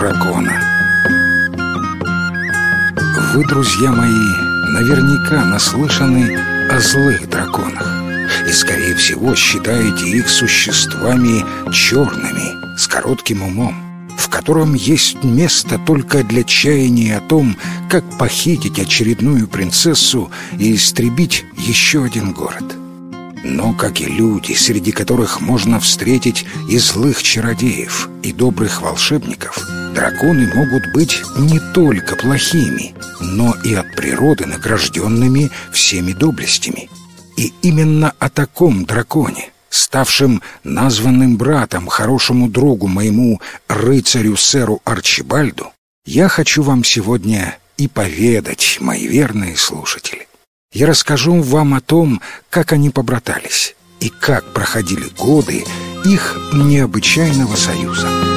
дракона. Вы, друзья мои, наверняка наслышаны о злых драконах и, скорее всего, считаете их существами черными, с коротким умом, в котором есть место только для чаяния о том, как похитить очередную принцессу и истребить еще один город. Но, как и люди, среди которых можно встретить и злых чародеев, и добрых волшебников, драконы могут быть не только плохими, но и от природы награжденными всеми доблестями. И именно о таком драконе, ставшем названным братом хорошему другу моему рыцарю-сэру Арчибальду, я хочу вам сегодня и поведать, мои верные слушатели. Я расскажу вам о том, как они побратались и как проходили годы их необычайного союза.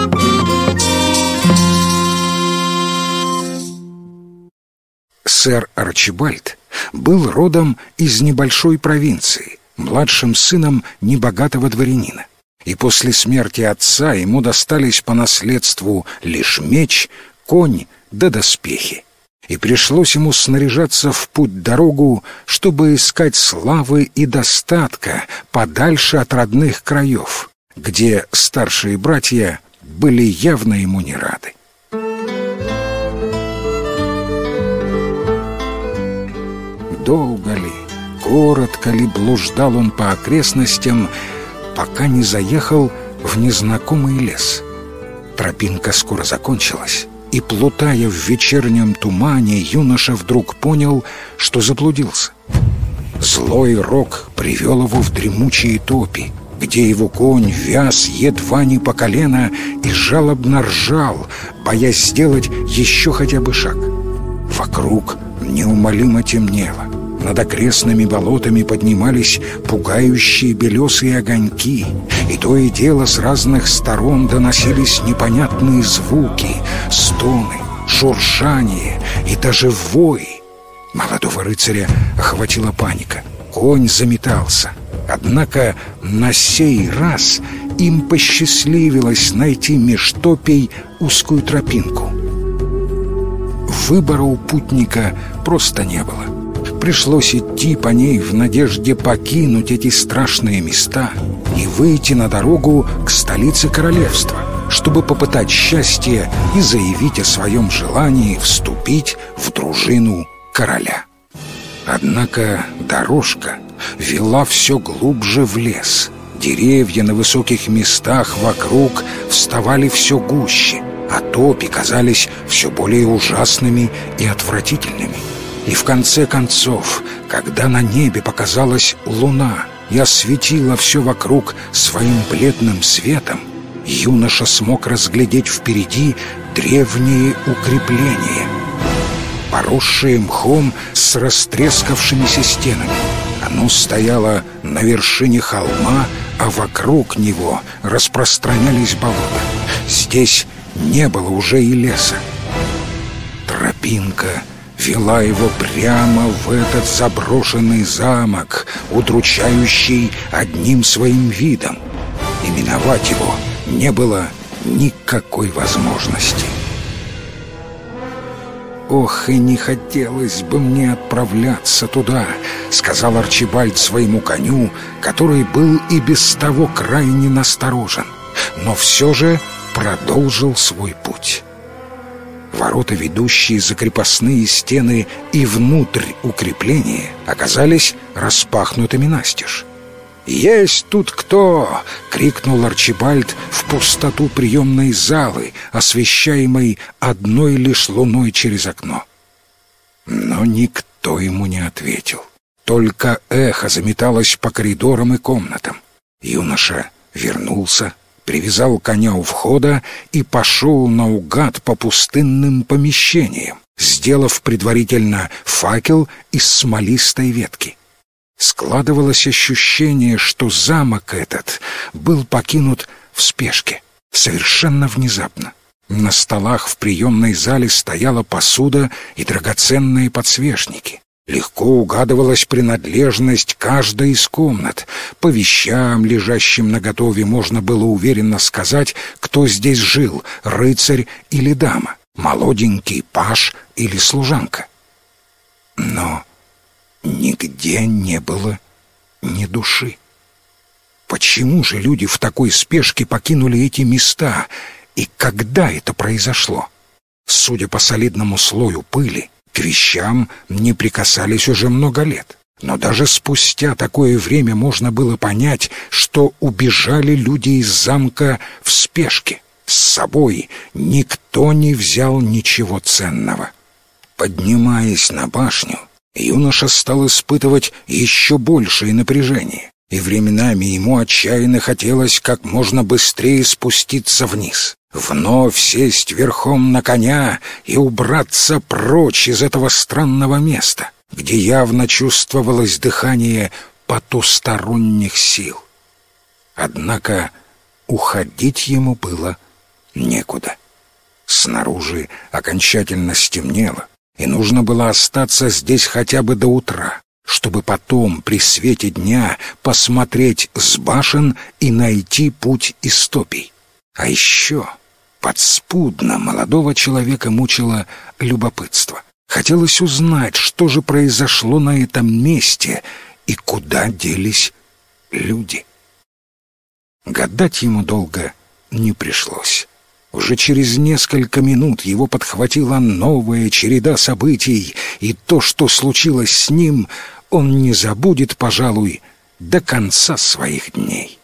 Сэр Арчибальд был родом из небольшой провинции, младшим сыном небогатого дворянина. И после смерти отца ему достались по наследству лишь меч, конь да доспехи и пришлось ему снаряжаться в путь-дорогу, чтобы искать славы и достатка подальше от родных краев, где старшие братья были явно ему не рады. Долго ли, коротко ли блуждал он по окрестностям, пока не заехал в незнакомый лес. Тропинка скоро закончилась, и, плутая в вечернем тумане, юноша вдруг понял, что заблудился. Злой рок привел его в дремучие топи, где его конь вяз едва не по колено и жалобно ржал, боясь сделать еще хотя бы шаг. Вокруг неумолимо темнело. Над окрестными болотами поднимались пугающие белесые огоньки, и то и дело с разных сторон доносились непонятные звуки, стоны, шуршание и даже вой. Молодого рыцаря охватила паника. Конь заметался. Однако на сей раз им посчастливилось найти меж топей узкую тропинку. Выбора у путника просто не было пришлось идти по ней в надежде покинуть эти страшные места и выйти на дорогу к столице королевства, чтобы попытать счастье и заявить о своем желании вступить в дружину короля. Однако дорожка вела все глубже в лес. Деревья на высоких местах вокруг вставали все гуще, а топи казались все более ужасными и отвратительными. И в конце концов, когда на небе показалась луна и осветила все вокруг своим бледным светом, юноша смог разглядеть впереди древние укрепления, поросшие мхом с растрескавшимися стенами. Оно стояло на вершине холма, а вокруг него распространялись болота. Здесь не было уже и леса. Тропинка — вела его прямо в этот заброшенный замок, удручающий одним своим видом. И миновать его не было никакой возможности. «Ох, и не хотелось бы мне отправляться туда», — сказал Арчибальд своему коню, который был и без того крайне насторожен, но все же продолжил свой путь. Ворота, ведущие за крепостные стены и внутрь укрепления, оказались распахнутыми настежь. «Есть тут кто!» — крикнул Арчибальд в пустоту приемной залы, освещаемой одной лишь луной через окно. Но никто ему не ответил. Только эхо заметалось по коридорам и комнатам. Юноша вернулся привязал коня у входа и пошел наугад по пустынным помещениям, сделав предварительно факел из смолистой ветки. Складывалось ощущение, что замок этот был покинут в спешке, совершенно внезапно. На столах в приемной зале стояла посуда и драгоценные подсвечники. Легко угадывалась принадлежность каждой из комнат. По вещам, лежащим на готове, можно было уверенно сказать, кто здесь жил — рыцарь или дама, молоденький паш или служанка. Но нигде не было ни души. Почему же люди в такой спешке покинули эти места, и когда это произошло? Судя по солидному слою пыли, к вещам не прикасались уже много лет. Но даже спустя такое время можно было понять, что убежали люди из замка в спешке. С собой никто не взял ничего ценного. Поднимаясь на башню, юноша стал испытывать еще большее напряжение, и временами ему отчаянно хотелось как можно быстрее спуститься вниз вновь сесть верхом на коня и убраться прочь из этого странного места, где явно чувствовалось дыхание потусторонних сил. Однако уходить ему было некуда. Снаружи окончательно стемнело, и нужно было остаться здесь хотя бы до утра, чтобы потом при свете дня посмотреть с башен и найти путь истопий. А еще Подспудно молодого человека мучило любопытство. Хотелось узнать, что же произошло на этом месте и куда делись люди. Гадать ему долго не пришлось. Уже через несколько минут его подхватила новая череда событий, и то, что случилось с ним, он не забудет, пожалуй, до конца своих дней.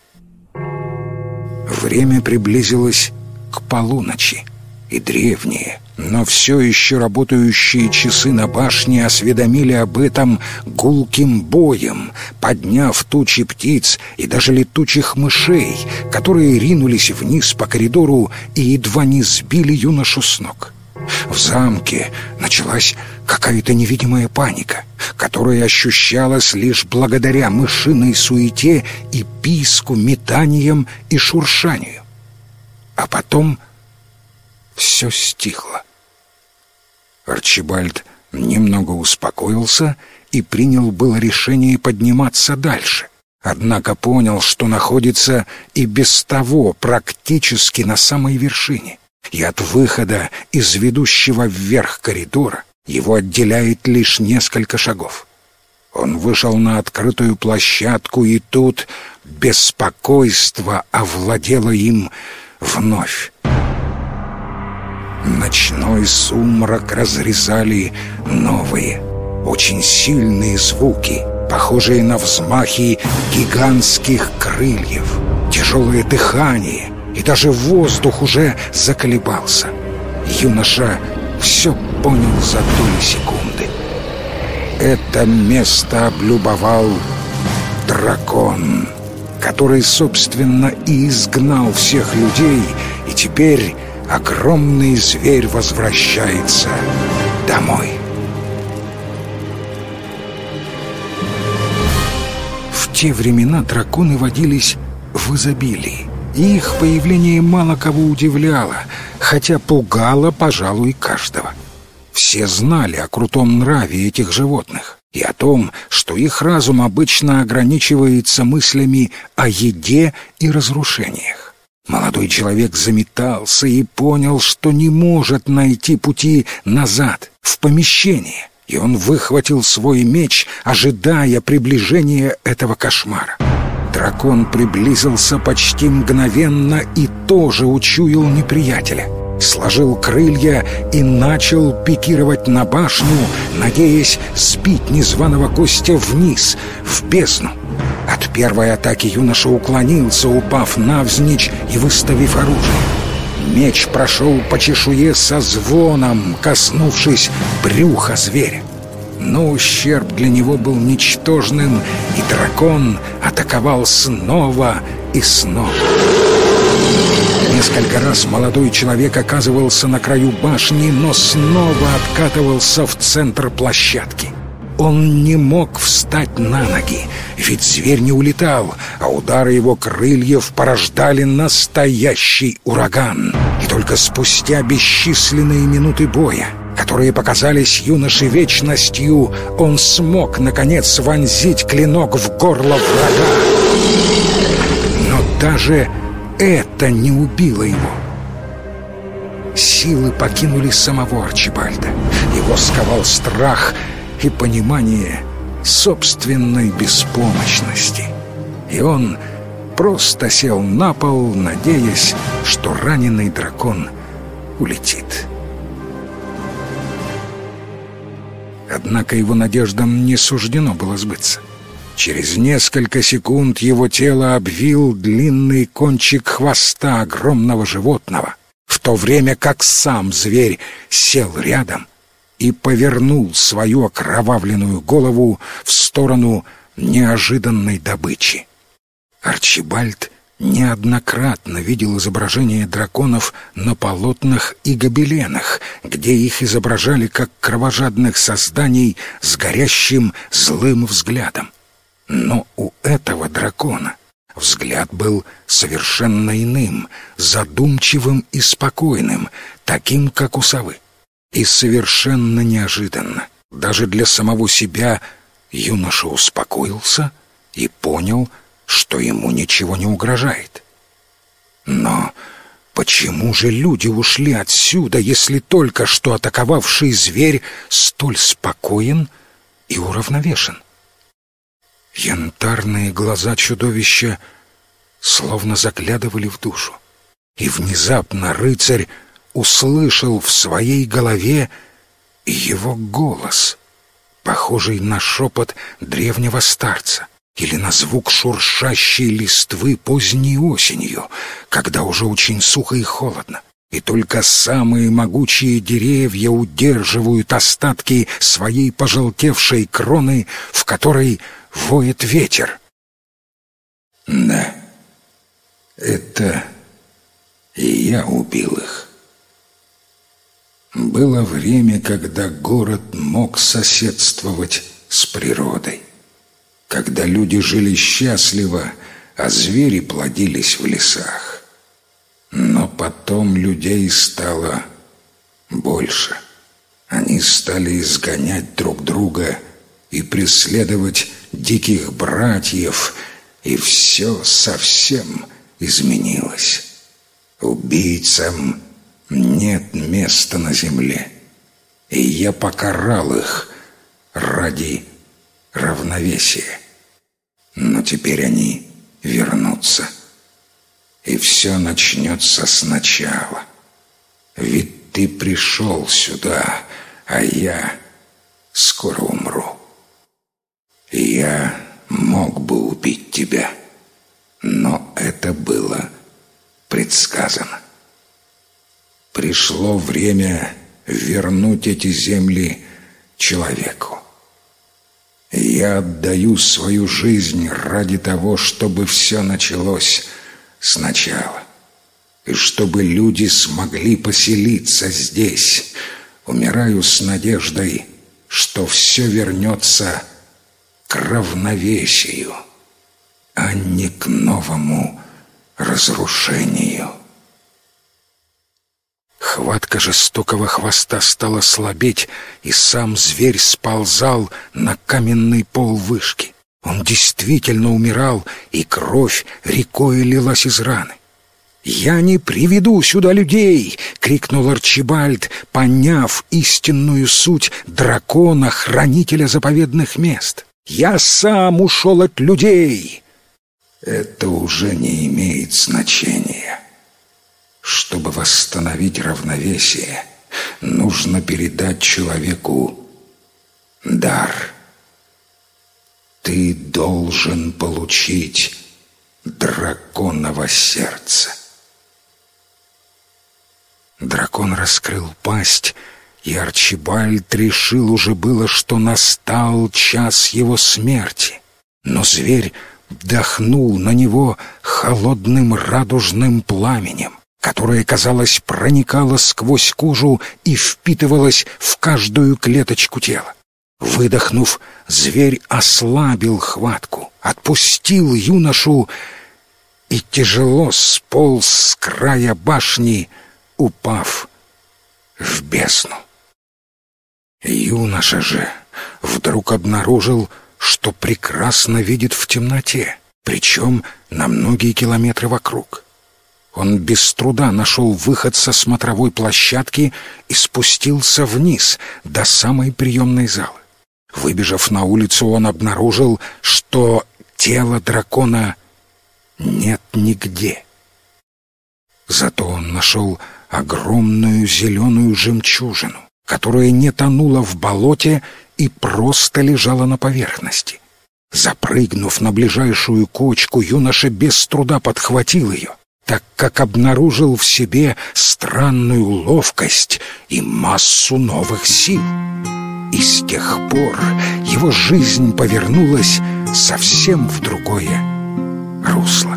Время приблизилось к полуночи, и древние, но все еще работающие часы на башне осведомили об этом гулким боем, подняв тучи птиц и даже летучих мышей, которые ринулись вниз по коридору и едва не сбили юношу с ног. В замке началась какая-то невидимая паника, которая ощущалась лишь благодаря мышиной суете и писку, метаниям и шуршанию. А потом все стихло. Арчибальд немного успокоился и принял было решение подниматься дальше. Однако понял, что находится и без того практически на самой вершине. И от выхода из ведущего вверх коридора его отделяет лишь несколько шагов. Он вышел на открытую площадку, и тут беспокойство овладело им вновь. Ночной сумрак разрезали новые, очень сильные звуки, похожие на взмахи гигантских крыльев, тяжелое дыхание, и даже воздух уже заколебался. Юноша все понял за доли секунды. Это место облюбовал дракон который, собственно, и изгнал всех людей, и теперь огромный зверь возвращается домой. В те времена драконы водились в изобилии. И их появление мало кого удивляло, хотя пугало, пожалуй, каждого. Все знали о крутом нраве этих животных и о том, что их разум обычно ограничивается мыслями о еде и разрушениях. Молодой человек заметался и понял, что не может найти пути назад, в помещение, и он выхватил свой меч, ожидая приближения этого кошмара. Дракон приблизился почти мгновенно и тоже учуял неприятеля — сложил крылья и начал пикировать на башню, надеясь сбить незваного гостя вниз, в бездну. От первой атаки юноша уклонился, упав навзничь и выставив оружие. Меч прошел по чешуе со звоном, коснувшись брюха зверя. Но ущерб для него был ничтожным, и дракон атаковал снова и снова. Несколько раз молодой человек оказывался на краю башни, но снова откатывался в центр площадки. Он не мог встать на ноги, ведь зверь не улетал, а удары его крыльев порождали настоящий ураган. И только спустя бесчисленные минуты боя которые показались юноше вечностью, он смог, наконец, вонзить клинок в горло врага. Но даже это не убило его. Силы покинули самого Арчибальда. Его сковал страх и понимание собственной беспомощности. И он просто сел на пол, надеясь, что раненый дракон улетит. Однако его надеждам не суждено было сбыться. Через несколько секунд его тело обвил длинный кончик хвоста огромного животного, в то время как сам зверь сел рядом и повернул свою окровавленную голову в сторону неожиданной добычи. Арчибальд неоднократно видел изображения драконов на полотнах и гобеленах, где их изображали как кровожадных созданий с горящим злым взглядом. Но у этого дракона взгляд был совершенно иным, задумчивым и спокойным, таким, как у совы. И совершенно неожиданно, даже для самого себя, юноша успокоился и понял, что ему ничего не угрожает. Но почему же люди ушли отсюда, если только что атаковавший зверь столь спокоен и уравновешен? Янтарные глаза чудовища словно заглядывали в душу. И внезапно рыцарь услышал в своей голове его голос, похожий на шепот древнего старца или на звук шуршащей листвы поздней осенью, когда уже очень сухо и холодно и только самые могучие деревья удерживают остатки своей пожелтевшей кроны, в которой воет ветер. Да, это и я убил их. Было время, когда город мог соседствовать с природой, когда люди жили счастливо, а звери плодились в лесах. Но потом людей стало больше. Они стали изгонять друг друга и преследовать диких братьев, и все совсем изменилось. Убийцам нет места на земле, и я покарал их ради равновесия. Но теперь они вернутся и все начнется сначала. Ведь ты пришел сюда, а я скоро умру. Я мог бы убить тебя, но это было предсказано. Пришло время вернуть эти земли человеку. Я отдаю свою жизнь ради того, чтобы все началось сначала. И чтобы люди смогли поселиться здесь, умираю с надеждой, что все вернется к равновесию, а не к новому разрушению. Хватка жестокого хвоста стала слабеть, и сам зверь сползал на каменный пол вышки. Он действительно умирал, и кровь рекой лилась из раны. «Я не приведу сюда людей!» — крикнул Арчибальд, поняв истинную суть дракона, хранителя заповедных мест. «Я сам ушел от людей!» «Это уже не имеет значения. Чтобы восстановить равновесие, нужно передать человеку дар» ты должен получить драконово сердце. Дракон раскрыл пасть, и Арчибальд решил уже было, что настал час его смерти. Но зверь вдохнул на него холодным радужным пламенем, которое, казалось, проникало сквозь кожу и впитывалось в каждую клеточку тела. Выдохнув, зверь ослабил хватку, отпустил юношу и тяжело сполз с края башни, упав в бездну. Юноша же вдруг обнаружил, что прекрасно видит в темноте, причем на многие километры вокруг. Он без труда нашел выход со смотровой площадки и спустился вниз до самой приемной залы. Выбежав на улицу, он обнаружил, что тела дракона нет нигде. Зато он нашел огромную зеленую жемчужину, которая не тонула в болоте и просто лежала на поверхности. Запрыгнув на ближайшую кочку, юноша без труда подхватил ее, так как обнаружил в себе странную ловкость и массу новых сил. И с тех пор его жизнь повернулась совсем в другое русло.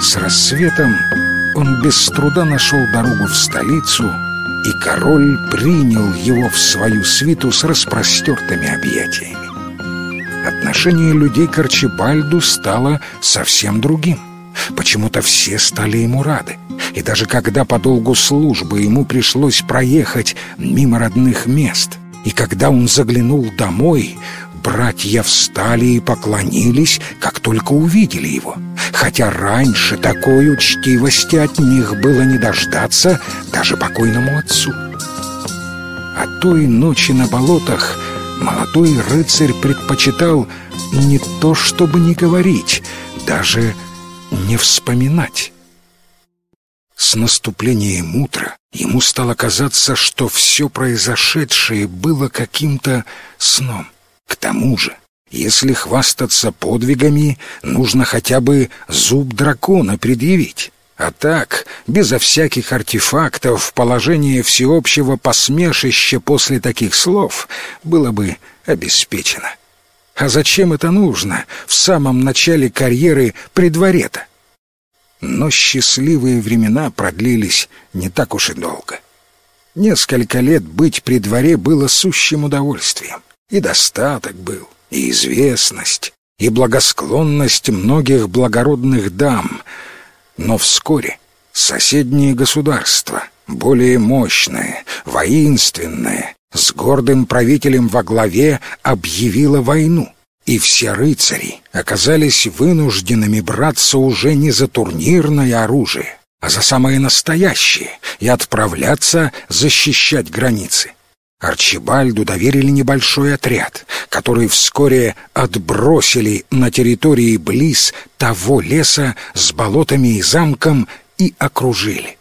С рассветом он без труда нашел дорогу в столицу, и король принял его в свою свиту с распростертыми объятиями. Отношение людей к Арчибальду стало совсем другим. Почему-то все стали ему рады. И даже когда по долгу службы ему пришлось проехать мимо родных мест, и когда он заглянул домой, братья встали и поклонились, как только увидели его. Хотя раньше такой учтивости от них было не дождаться даже покойному отцу. А той ночи на болотах молодой рыцарь предпочитал не то чтобы не говорить, даже не вспоминать. С наступлением утра ему стало казаться, что все произошедшее было каким-то сном. К тому же, если хвастаться подвигами, нужно хотя бы зуб дракона предъявить. А так, безо всяких артефактов, положение всеобщего посмешища после таких слов было бы обеспечено. А зачем это нужно в самом начале карьеры при дворе-то? Но счастливые времена продлились не так уж и долго. Несколько лет быть при дворе было сущим удовольствием. И достаток был, и известность, и благосклонность многих благородных дам. Но вскоре соседние государства, более мощные, воинственные, с гордым правителем во главе объявила войну, и все рыцари оказались вынужденными браться уже не за турнирное оружие, а за самое настоящее и отправляться защищать границы. Арчибальду доверили небольшой отряд, который вскоре отбросили на территории близ того леса с болотами и замком и окружили.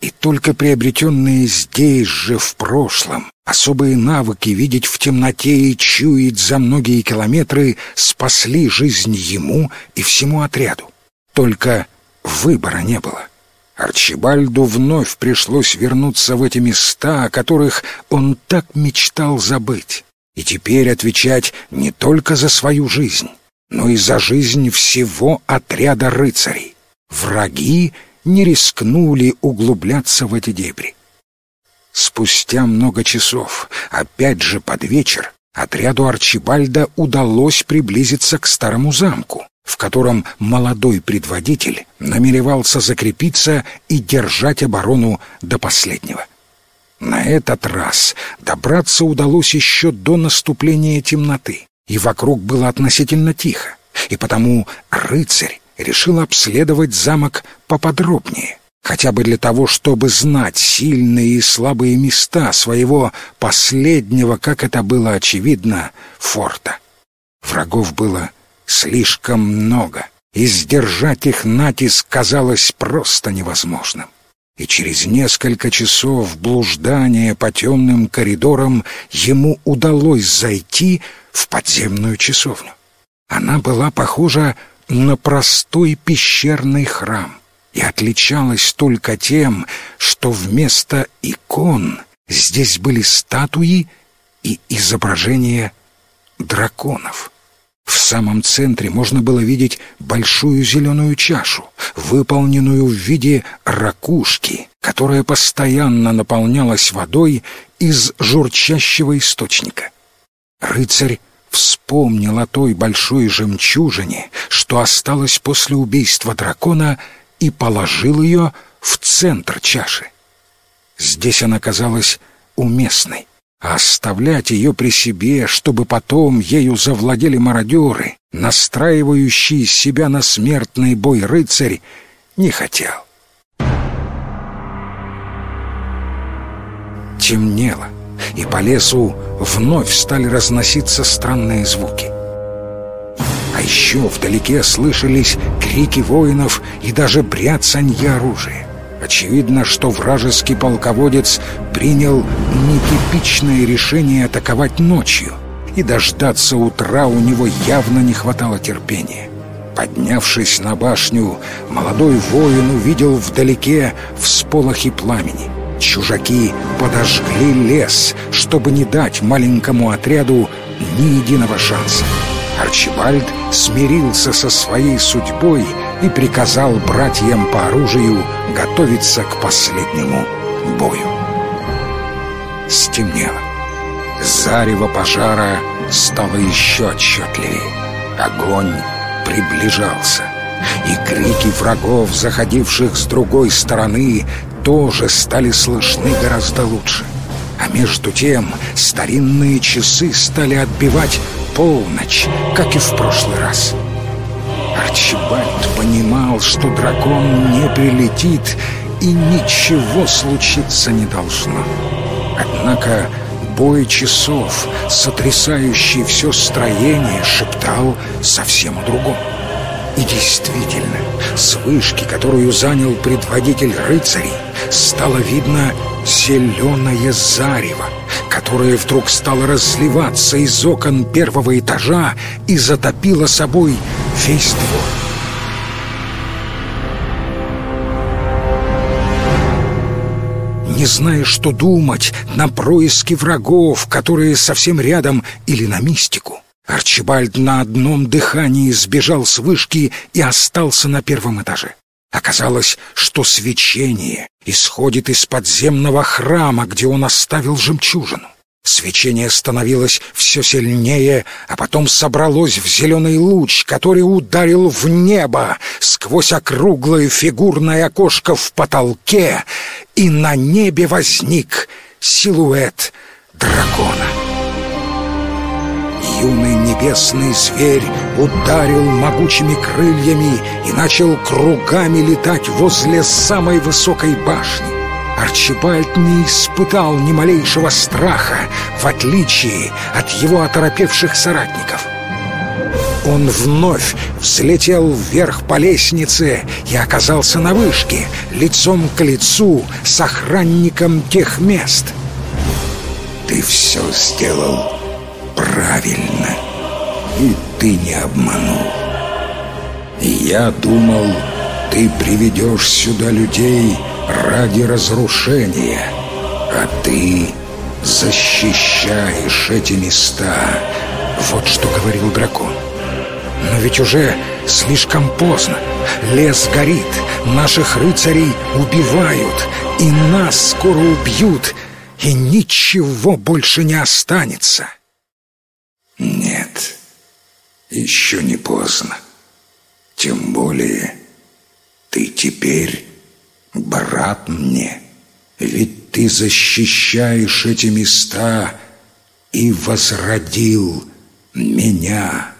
И только приобретенные здесь же в прошлом особые навыки видеть в темноте и чуять за многие километры спасли жизнь ему и всему отряду. Только выбора не было. Арчибальду вновь пришлось вернуться в эти места, о которых он так мечтал забыть, и теперь отвечать не только за свою жизнь, но и за жизнь всего отряда рыцарей. Враги не рискнули углубляться в эти дебри. Спустя много часов, опять же под вечер, отряду Арчибальда удалось приблизиться к старому замку, в котором молодой предводитель намеревался закрепиться и держать оборону до последнего. На этот раз добраться удалось еще до наступления темноты, и вокруг было относительно тихо, и потому рыцарь решил обследовать замок поподробнее, хотя бы для того, чтобы знать сильные и слабые места своего последнего, как это было очевидно, форта. Врагов было слишком много, и сдержать их натиск казалось просто невозможным. И через несколько часов блуждания по темным коридорам ему удалось зайти в подземную часовню. Она была похожа на простой пещерный храм и отличалась только тем, что вместо икон здесь были статуи и изображения драконов. В самом центре можно было видеть большую зеленую чашу, выполненную в виде ракушки, которая постоянно наполнялась водой из журчащего источника. Рыцарь вспомнил о той большой жемчужине, что осталось после убийства дракона, и положил ее в центр чаши. Здесь она казалась уместной, а оставлять ее при себе, чтобы потом ею завладели мародеры, настраивающие себя на смертный бой рыцарь, не хотел. Темнело, и по лесу вновь стали разноситься странные звуки. А еще вдалеке слышались крики воинов и даже бряцанье оружия. Очевидно, что вражеский полководец принял нетипичное решение атаковать ночью, и дождаться утра у него явно не хватало терпения. Поднявшись на башню, молодой воин увидел вдалеке всполохи пламени. Чужаки подожгли лес, чтобы не дать маленькому отряду ни единого шанса. Арчибальд смирился со своей судьбой и приказал братьям по оружию готовиться к последнему бою. Стемнело. Зарево пожара стало еще отчетливее. Огонь приближался. И крики врагов, заходивших с другой стороны, тоже стали слышны гораздо лучше. А между тем старинные часы стали отбивать полночь, как и в прошлый раз. Арчибальд понимал, что дракон не прилетит и ничего случиться не должно. Однако бой часов, сотрясающий все строение, шептал совсем о другом. И действительно, с вышки, которую занял предводитель рыцарей, стало видно зеленое зарево, которое вдруг стало разливаться из окон первого этажа и затопило собой весь двор. Не зная, что думать, на происки врагов, которые совсем рядом, или на мистику, Арчибальд на одном дыхании сбежал с вышки и остался на первом этаже. Оказалось, что свечение исходит из подземного храма, где он оставил жемчужину. Свечение становилось все сильнее, а потом собралось в зеленый луч, который ударил в небо сквозь округлое фигурное окошко в потолке, и на небе возник силуэт дракона. Юный небесный зверь ударил могучими крыльями и начал кругами летать возле самой высокой башни. Арчибальд не испытал ни малейшего страха, в отличие от его оторопевших соратников. Он вновь взлетел вверх по лестнице и оказался на вышке, лицом к лицу с охранником тех мест. «Ты все сделал правильно, и ты не обманул. Я думал, ты приведешь сюда людей ради разрушения, а ты защищаешь эти места. Вот что говорил дракон. Но ведь уже слишком поздно. Лес горит, наших рыцарей убивают, и нас скоро убьют, и ничего больше не останется. Нет, еще не поздно. Тем более ты теперь брат мне, ведь ты защищаешь эти места и возродил меня».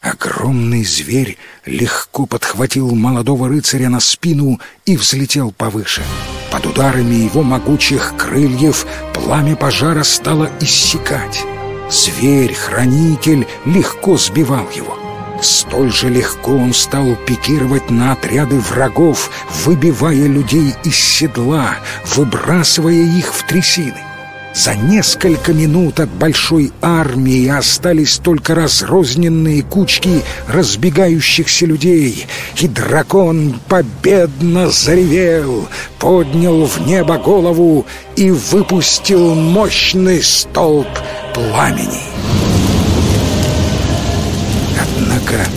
Огромный зверь легко подхватил молодого рыцаря на спину и взлетел повыше. Под ударами его могучих крыльев пламя пожара стало иссякать. Зверь-хранитель легко сбивал его. Столь же легко он стал пикировать на отряды врагов, выбивая людей из седла, выбрасывая их в трясины. За несколько минут от большой армии остались только разрозненные кучки разбегающихся людей, и дракон победно заревел, поднял в небо голову и выпустил мощный столб пламени. Однако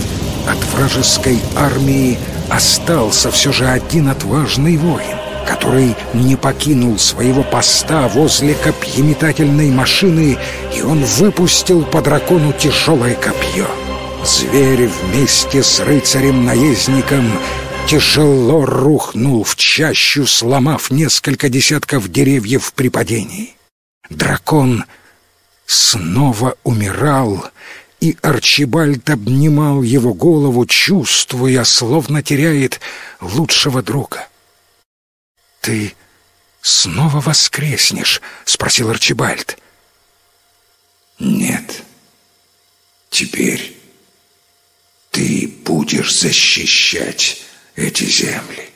от вражеской армии остался все же один отважный воин. который не покинул своего поста возле копьеметательной машины, и он выпустил по дракону тяжелое копье. Зверь вместе с рыцарем-наездником тяжело рухнул в чащу, сломав несколько десятков деревьев при падении. Дракон снова умирал, и Арчибальд обнимал его голову, чувствуя, словно теряет лучшего друга. «Ты снова воскреснешь?» — спросил Арчибальд. «Нет. Теперь ты будешь защищать эти земли.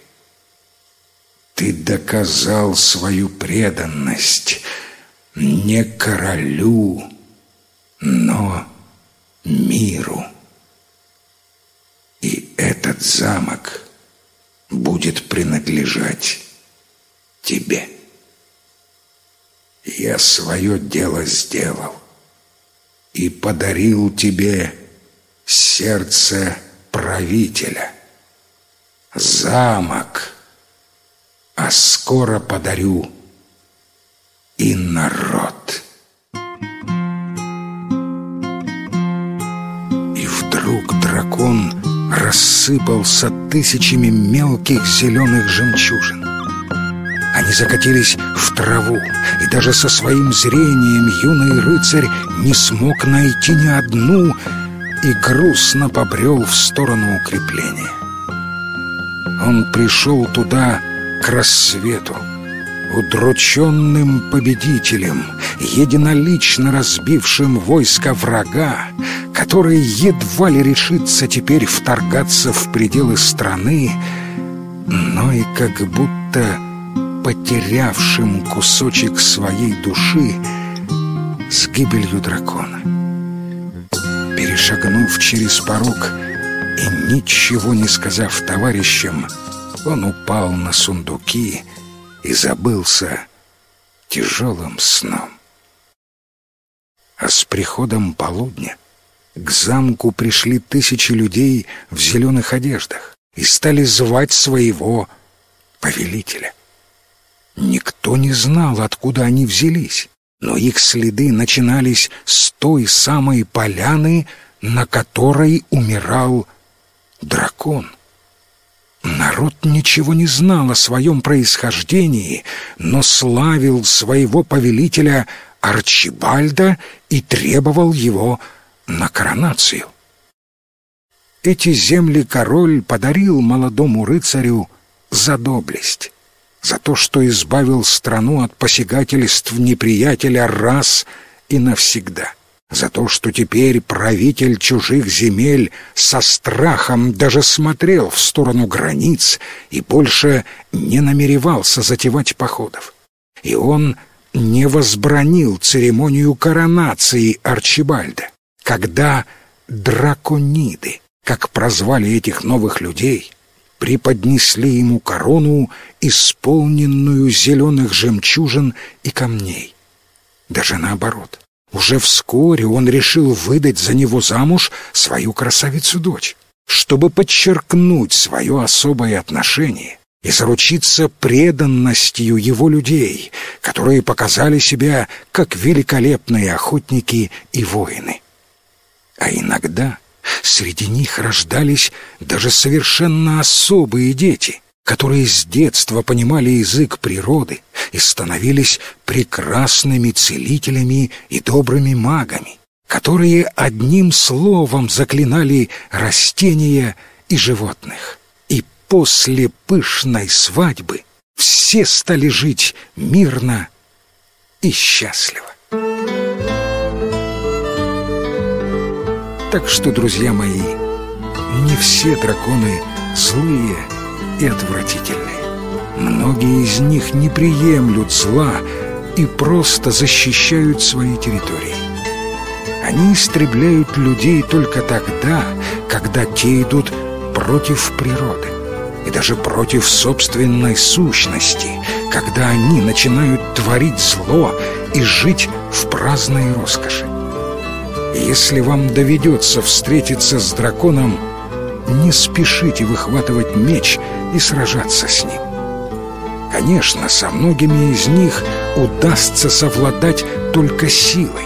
Ты доказал свою преданность не королю, но миру. И этот замок будет принадлежать тебе. Я свое дело сделал и подарил тебе сердце правителя, замок, а скоро подарю и народ. Дракон рассыпался тысячами мелких зеленых жемчужин. Они закатились в траву, и даже со своим зрением юный рыцарь не смог найти ни одну и грустно побрел в сторону укрепления. Он пришел туда к рассвету, удрученным победителем, единолично разбившим войско врага, который едва ли решится теперь вторгаться в пределы страны, но и как будто потерявшим кусочек своей души с гибелью дракона. Перешагнув через порог и ничего не сказав товарищам, он упал на сундуки и забылся тяжелым сном. А с приходом полудня к замку пришли тысячи людей в зеленых одеждах и стали звать своего повелителя. Никто не знал, откуда они взялись, но их следы начинались с той самой поляны, на которой умирал дракон. Народ ничего не знал о своем происхождении, но славил своего повелителя Арчибальда и требовал его на коронацию. Эти земли король подарил молодому рыцарю за доблесть за то, что избавил страну от посягательств неприятеля раз и навсегда, за то, что теперь правитель чужих земель со страхом даже смотрел в сторону границ и больше не намеревался затевать походов. И он не возбранил церемонию коронации Арчибальда, когда дракониды, как прозвали этих новых людей, преподнесли ему корону, исполненную зеленых жемчужин и камней. Даже наоборот. Уже вскоре он решил выдать за него замуж свою красавицу-дочь, чтобы подчеркнуть свое особое отношение и заручиться преданностью его людей, которые показали себя как великолепные охотники и воины. А иногда Среди них рождались даже совершенно особые дети, которые с детства понимали язык природы и становились прекрасными целителями и добрыми магами, которые одним словом заклинали растения и животных. И после пышной свадьбы все стали жить мирно и счастливо. Так что, друзья мои, не все драконы злые и отвратительные. Многие из них не приемлют зла и просто защищают свои территории. Они истребляют людей только тогда, когда те идут против природы и даже против собственной сущности, когда они начинают творить зло и жить в праздной роскоши. Если вам доведется встретиться с драконом, не спешите выхватывать меч и сражаться с ним. Конечно, со многими из них удастся совладать только силой.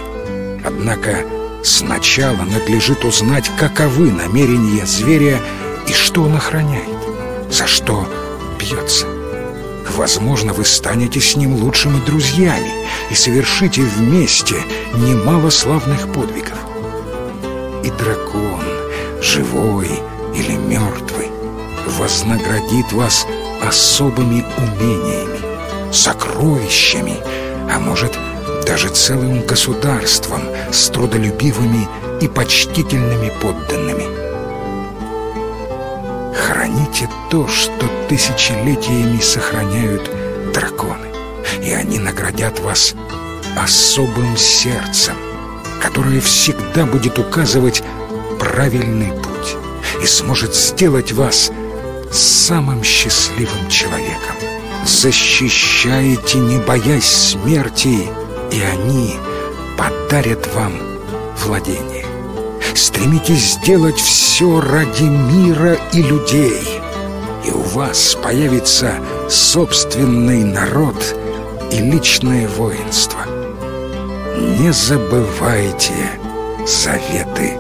Однако сначала надлежит узнать, каковы намерения зверя и что он охраняет, за что бьется. Возможно, вы станете с ним лучшими друзьями и совершите вместе немало славных подвигов. И дракон, живой или мертвый, вознаградит вас особыми умениями, сокровищами, а может, даже целым государством с трудолюбивыми и почтительными подданными. Храните то, что тысячелетиями сохраняют драконы, и они наградят вас особым сердцем, которое всегда будет указывать правильный путь и сможет сделать вас самым счастливым человеком. Защищаете, не боясь смерти, и они подарят вам владение. Стремитесь сделать все ради мира и людей, и у вас появится собственный народ и личное воинство. Не забывайте заветы